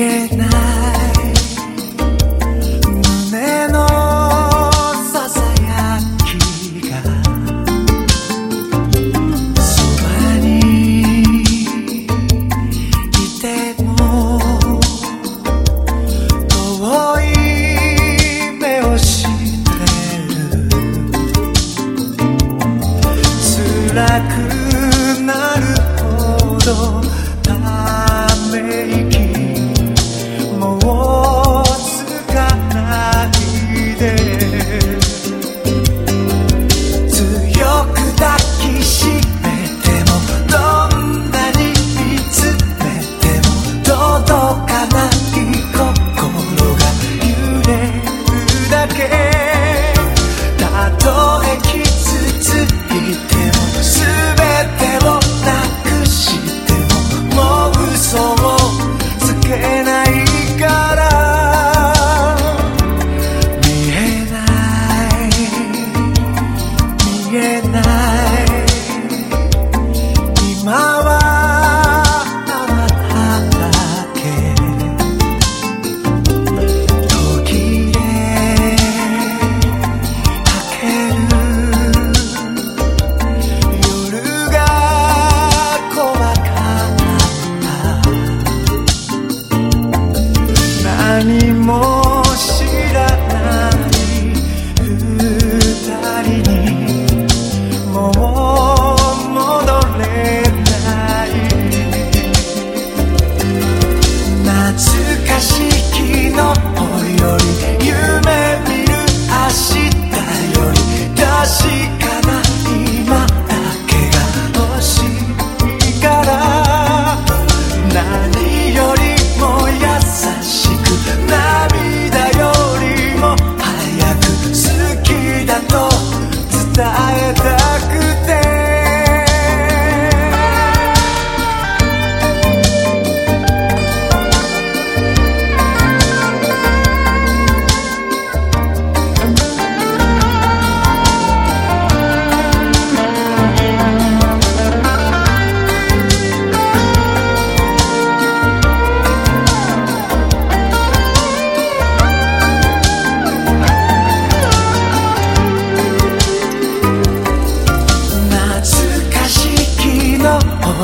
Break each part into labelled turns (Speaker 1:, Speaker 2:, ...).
Speaker 1: 이제 나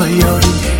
Speaker 1: yori